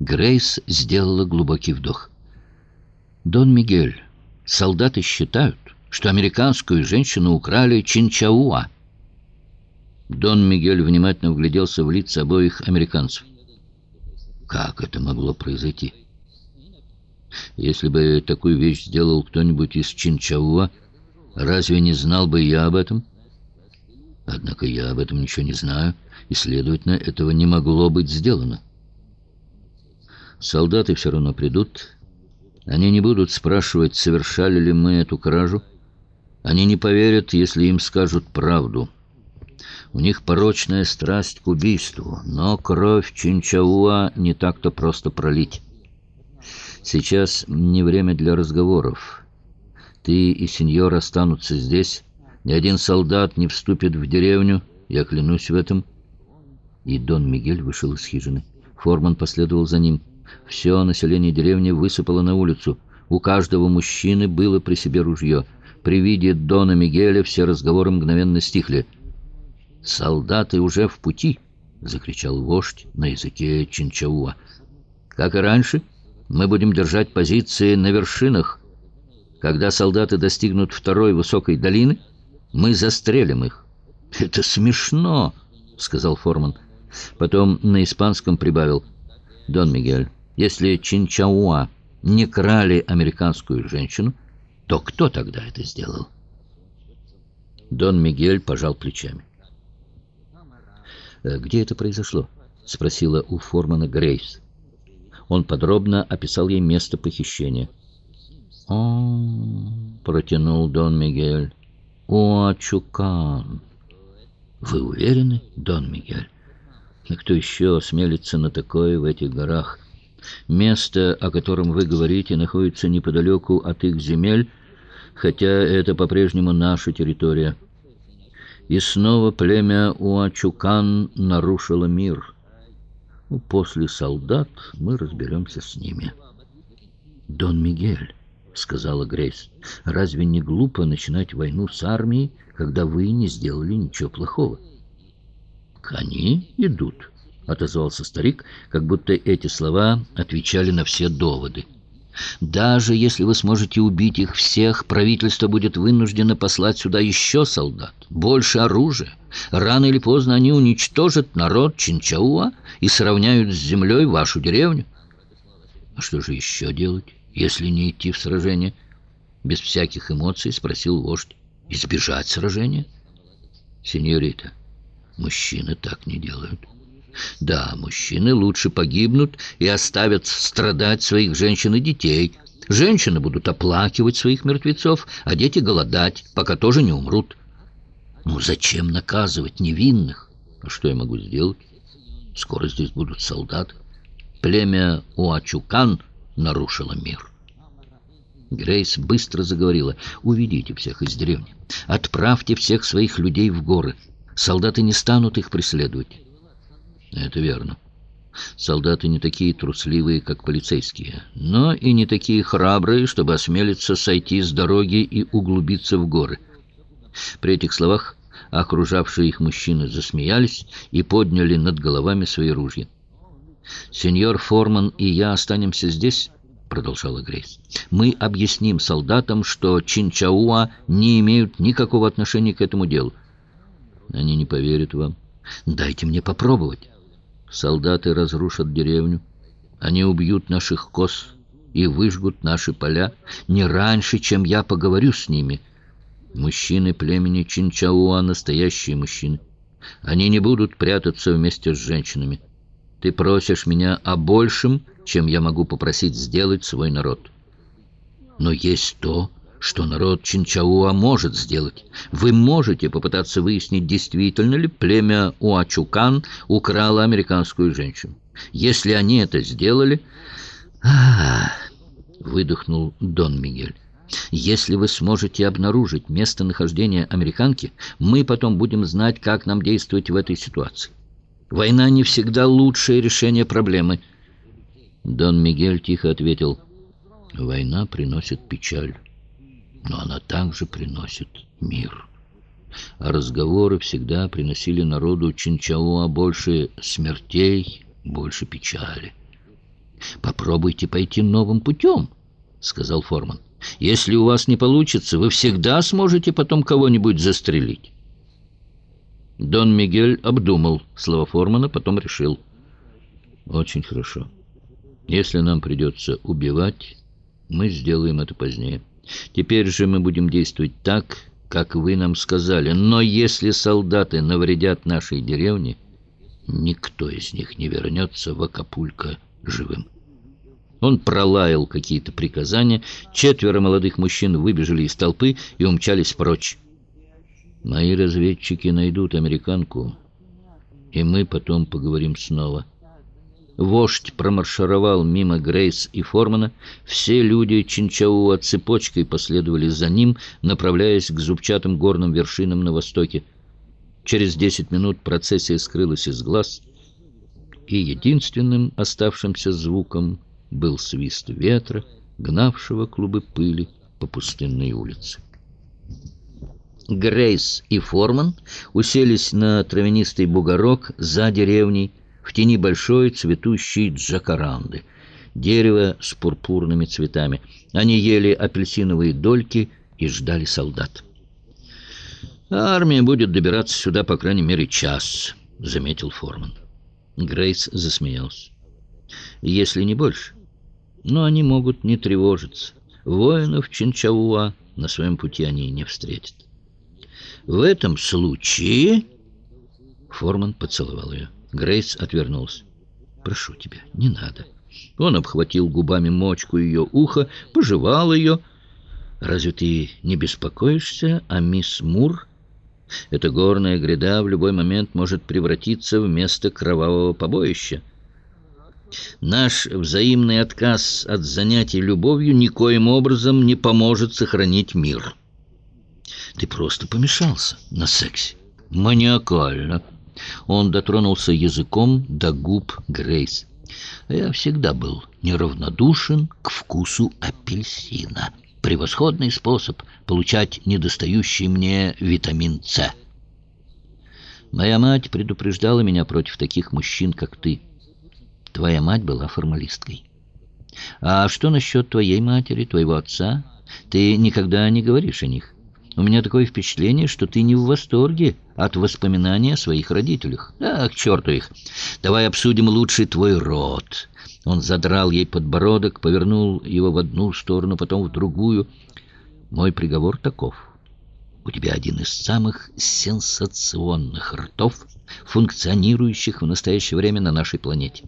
Грейс сделала глубокий вдох. «Дон Мигель, солдаты считают, что американскую женщину украли Чинчауа». Дон Мигель внимательно вгляделся в лица обоих американцев. Как это могло произойти? Если бы такую вещь сделал кто-нибудь из Чинчауа, разве не знал бы я об этом? Однако я об этом ничего не знаю, и, следовательно, этого не могло быть сделано. Солдаты все равно придут. Они не будут спрашивать, совершали ли мы эту кражу. Они не поверят, если им скажут правду. У них порочная страсть к убийству, но кровь Чинчауа не так-то просто пролить. Сейчас не время для разговоров. Ты и сеньор останутся здесь. Ни один солдат не вступит в деревню, я клянусь в этом. И Дон Мигель вышел из хижины. Форман последовал за ним. Все население деревни высыпало на улицу. У каждого мужчины было при себе ружье. При виде Дона Мигеля все разговоры мгновенно стихли. «Солдаты уже в пути!» — закричал вождь на языке Чинчауа. «Как и раньше, мы будем держать позиции на вершинах. Когда солдаты достигнут второй высокой долины, мы застрелим их». «Это смешно!» — сказал Форман. Потом на испанском прибавил. «Дон Мигель, если Чинчауа не крали американскую женщину, то кто тогда это сделал? Дон Мигель пожал плечами. «Э, «Где это произошло?» — спросила у Формана Грейс. Он подробно описал ей место похищения. «О, — протянул Дон Мигель, — о, Чукан!» «Вы уверены, Дон Мигель? И кто еще осмелится на такое в этих горах?» Место, о котором вы говорите, находится неподалеку от их земель, хотя это по-прежнему наша территория. И снова племя Уачукан нарушило мир. Ну, после солдат мы разберемся с ними. «Дон Мигель», — сказала Грейс, — «разве не глупо начинать войну с армией, когда вы не сделали ничего плохого?» «Они идут», отозвался старик, как будто эти слова отвечали на все доводы. Даже если вы сможете убить их всех, правительство будет вынуждено послать сюда еще солдат, больше оружия. Рано или поздно они уничтожат народ Чинчауа и сравняют с землей вашу деревню. А что же еще делать, если не идти в сражение? Без всяких эмоций спросил вождь. Избежать сражения? Сеньорита, мужчины так не делают. Да, мужчины лучше погибнут и оставят страдать своих женщин и детей. Женщины будут оплакивать своих мертвецов, а дети голодать, пока тоже не умрут. Ну зачем наказывать невинных? А что я могу сделать? Скоро здесь будут солдаты. Племя Уачукан нарушило мир. Грейс быстро заговорила. «Уведите всех из деревни. Отправьте всех своих людей в горы. Солдаты не станут их преследовать. Это верно. Солдаты не такие трусливые, как полицейские, но и не такие храбрые, чтобы осмелиться сойти с дороги и углубиться в горы. При этих словах окружавшие их мужчины засмеялись и подняли над головами свои ружья. «Сеньор Форман и я останемся здесь», — продолжала Грейс. «Мы объясним солдатам, что Чинчауа не имеют никакого отношения к этому делу». «Они не поверят вам». «Дайте мне попробовать». Солдаты разрушат деревню. Они убьют наших коз и выжгут наши поля не раньше, чем я поговорю с ними. Мужчины племени Чинчауа — настоящие мужчины. Они не будут прятаться вместе с женщинами. Ты просишь меня о большем, чем я могу попросить сделать свой народ. Но есть то, что народ Чинчауа может сделать. Вы можете попытаться выяснить, действительно ли племя Уачукан украло американскую женщину. Если они это сделали... А выдохнул Дон Мигель. Если вы сможете обнаружить местонахождение американки, мы потом будем знать, как нам действовать в этой ситуации. Война не всегда лучшее решение проблемы. Дон Мигель тихо ответил, «Война приносит печаль» но она также приносит мир. А разговоры всегда приносили народу Чинчауа больше смертей, больше печали. «Попробуйте пойти новым путем», — сказал Форман. «Если у вас не получится, вы всегда сможете потом кого-нибудь застрелить». Дон Мигель обдумал слова Формана, потом решил. «Очень хорошо. Если нам придется убивать, мы сделаем это позднее. Теперь же мы будем действовать так, как вы нам сказали. Но если солдаты навредят нашей деревне, никто из них не вернется в Акапулько живым». Он пролаял какие-то приказания, четверо молодых мужчин выбежали из толпы и умчались прочь. «Мои разведчики найдут американку, и мы потом поговорим снова». Вождь промаршировал мимо Грейс и Формана. Все люди Чинчауа цепочкой последовали за ним, направляясь к зубчатым горным вершинам на востоке. Через десять минут процессия скрылась из глаз, и единственным оставшимся звуком был свист ветра, гнавшего клубы пыли по пустынной улице. Грейс и Форман уселись на травянистый бугорок за деревней в тени большой цветущей джакаранды, дерево с пурпурными цветами. Они ели апельсиновые дольки и ждали солдат. «Армия будет добираться сюда, по крайней мере, час», — заметил Форман. Грейс засмеялся. «Если не больше но они могут не тревожиться. Воинов Чинчауа на своем пути они не встретят. В этом случае... Форман поцеловал ее. Грейс отвернулся. «Прошу тебя, не надо». Он обхватил губами мочку ее уха, пожевал ее. «Разве ты не беспокоишься о мисс Мур?» Эта горная гряда в любой момент может превратиться в место кровавого побоища. Наш взаимный отказ от занятий любовью никоим образом не поможет сохранить мир. Ты просто помешался на сексе. Маниакально. Он дотронулся языком до губ Грейс. Я всегда был неравнодушен к вкусу апельсина. Превосходный способ получать недостающий мне витамин С. Моя мать предупреждала меня против таких мужчин, как ты. Твоя мать была формалисткой. А что насчет твоей матери, твоего отца? Ты никогда не говоришь о них. У меня такое впечатление, что ты не в восторге от воспоминаний о своих родителях. Да, к черту их. Давай обсудим лучше твой род. Он задрал ей подбородок, повернул его в одну сторону, потом в другую. Мой приговор таков. У тебя один из самых сенсационных ртов, функционирующих в настоящее время на нашей планете.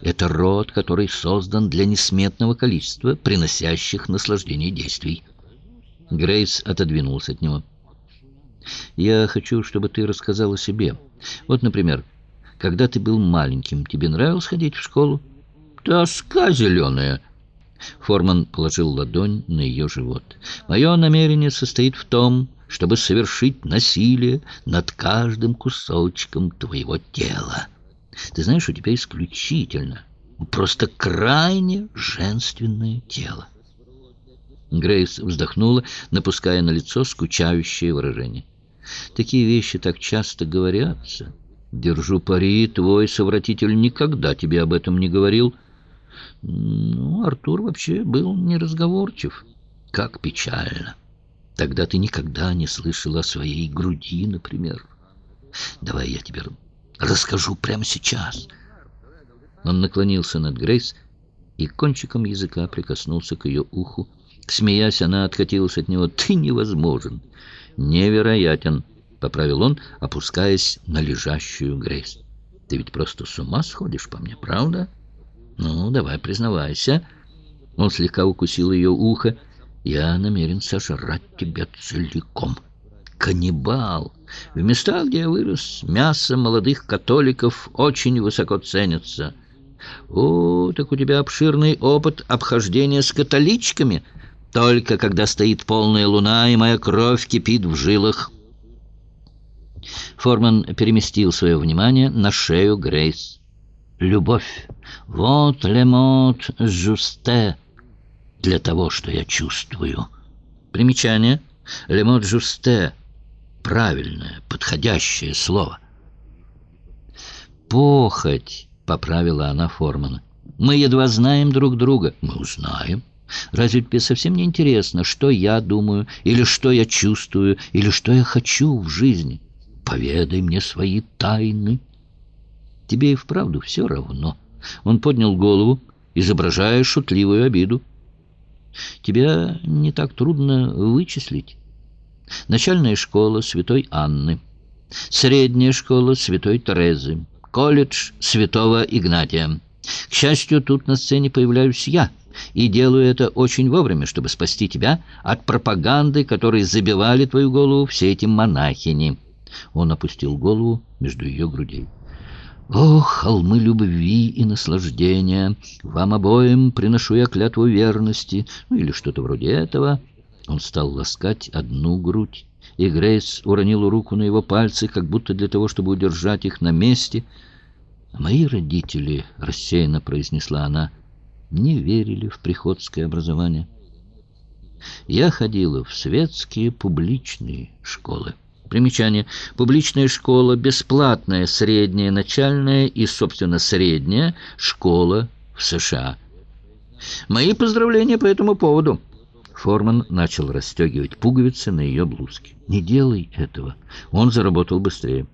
Это род, который создан для несметного количества приносящих наслаждение действий. Грейс отодвинулся от него. «Я хочу, чтобы ты рассказал о себе. Вот, например, когда ты был маленьким, тебе нравилось ходить в школу?» «Тоска зеленая!» Форман положил ладонь на ее живот. «Мое намерение состоит в том, чтобы совершить насилие над каждым кусочком твоего тела». Ты знаешь, у тебя исключительно, просто крайне женственное тело. Грейс вздохнула, напуская на лицо скучающее выражение. Такие вещи так часто говорятся. Держу пари, твой совратитель никогда тебе об этом не говорил. Ну, Артур вообще был неразговорчив. Как печально. Тогда ты никогда не слышала о своей груди, например. Давай я тебе Расскажу прямо сейчас. Он наклонился над Грейс и кончиком языка прикоснулся к ее уху. Смеясь, она откатилась от него. «Ты невозможен!» «Невероятен!» — поправил он, опускаясь на лежащую Грейс. «Ты ведь просто с ума сходишь по мне, правда?» «Ну, давай, признавайся». Он слегка укусил ее ухо. «Я намерен сожрать тебя целиком» каннибал. В местах, где я вырос, мясо молодых католиков очень высоко ценится. О, так у тебя обширный опыт обхождения с католичками, только когда стоит полная луна, и моя кровь кипит в жилах. Форман переместил свое внимание на шею Грейс. «Любовь. Вот лемот жусте для того, что я чувствую». Примечание. Лемот жусте правильное, подходящее слово. «Похоть», — поправила она Формана. Мы едва знаем друг друга. Мы узнаем. Разве тебе совсем не интересно, что я думаю, или что я чувствую, или что я хочу в жизни? Поведай мне свои тайны. Тебе и вправду все равно. Он поднял голову, изображая шутливую обиду. Тебя не так трудно вычислить. Начальная школа Святой Анны, средняя школа Святой Терезы, колледж Святого Игнатия. К счастью, тут на сцене появляюсь я, и делаю это очень вовремя, чтобы спасти тебя от пропаганды, которой забивали твою голову все эти монахини». Он опустил голову между ее грудей. «О, холмы любви и наслаждения! Вам обоим приношу я клятву верности!» Ну, или что-то вроде этого. Он стал ласкать одну грудь, и Грейс уронила руку на его пальцы, как будто для того, чтобы удержать их на месте. «Мои родители», — рассеянно произнесла она, — «не верили в приходское образование. Я ходила в светские публичные школы». Примечание. Публичная школа, бесплатная средняя, начальная и, собственно, средняя школа в США. Мои поздравления по этому поводу. Форман начал расстегивать пуговицы на ее блузке. «Не делай этого. Он заработал быстрее».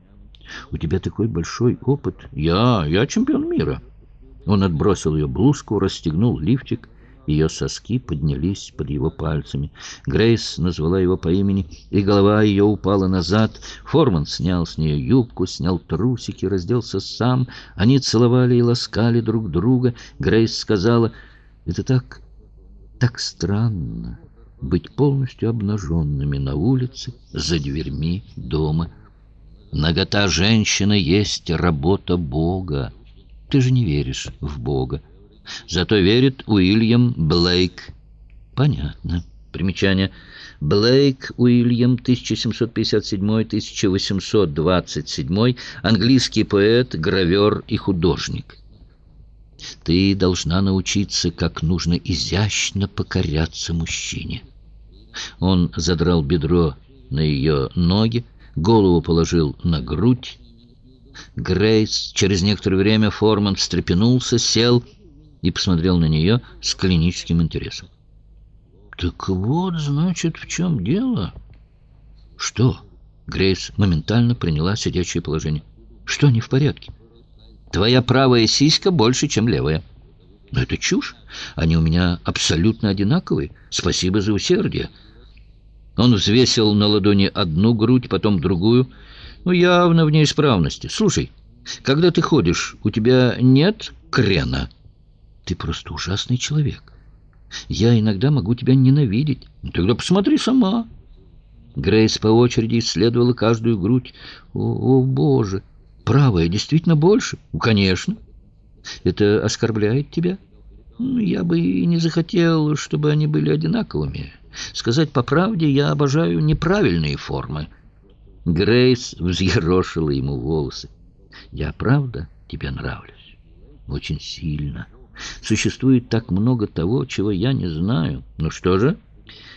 «У тебя такой большой опыт». «Я... я чемпион мира». Он отбросил ее блузку, расстегнул лифчик ее соски поднялись под его пальцами. Грейс назвала его по имени, и голова ее упала назад. Форман снял с нее юбку, снял трусики, разделся сам. Они целовали и ласкали друг друга. Грейс сказала, «Это так, так странно, быть полностью обнаженными на улице, за дверьми дома. Нагота женщины есть работа Бога. Ты же не веришь в Бога. Зато верит Уильям Блейк. Понятно. Примечание. Блейк Уильям, 1757-1827, английский поэт, гравер и художник. Ты должна научиться, как нужно изящно покоряться мужчине. Он задрал бедро на ее ноги, голову положил на грудь. Грейс, через некоторое время Форман встрепенулся, сел и посмотрел на нее с клиническим интересом. «Так вот, значит, в чем дело?» «Что?» Грейс моментально приняла сидячее положение. «Что не в порядке?» «Твоя правая сиська больше, чем левая». «Но это чушь. Они у меня абсолютно одинаковые. Спасибо за усердие». Он взвесил на ладони одну грудь, потом другую. Ну, явно в неисправности. «Слушай, когда ты ходишь, у тебя нет крена?» Ты просто ужасный человек. Я иногда могу тебя ненавидеть. Ну, тогда посмотри сама. Грейс по очереди исследовала каждую грудь. О, о боже! Правая действительно больше? Ну, конечно. Это оскорбляет тебя? Ну, я бы и не захотел, чтобы они были одинаковыми. Сказать по правде, я обожаю неправильные формы. Грейс взъерошила ему волосы. Я правда тебе нравлюсь? Очень сильно. Существует так много того, чего я не знаю. Ну что же,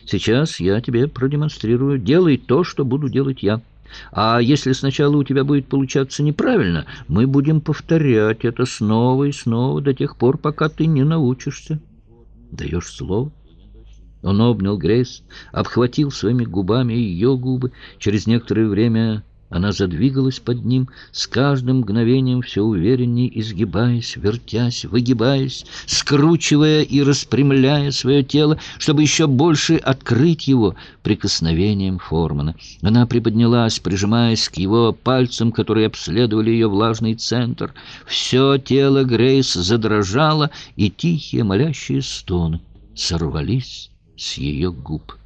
сейчас я тебе продемонстрирую. Делай то, что буду делать я. А если сначала у тебя будет получаться неправильно, мы будем повторять это снова и снова до тех пор, пока ты не научишься. Даешь слово? Он обнял Грейс, обхватил своими губами ее губы. Через некоторое время она задвигалась под ним, с каждым мгновением все увереннее изгибаясь, вертясь, выгибаясь, скручивая и распрямляя свое тело, чтобы еще больше открыть его прикосновением Формана. Она приподнялась, прижимаясь к его пальцам, которые обследовали ее влажный центр. Все тело Грейс задрожало, и тихие молящие стоны сорвались с ее губ.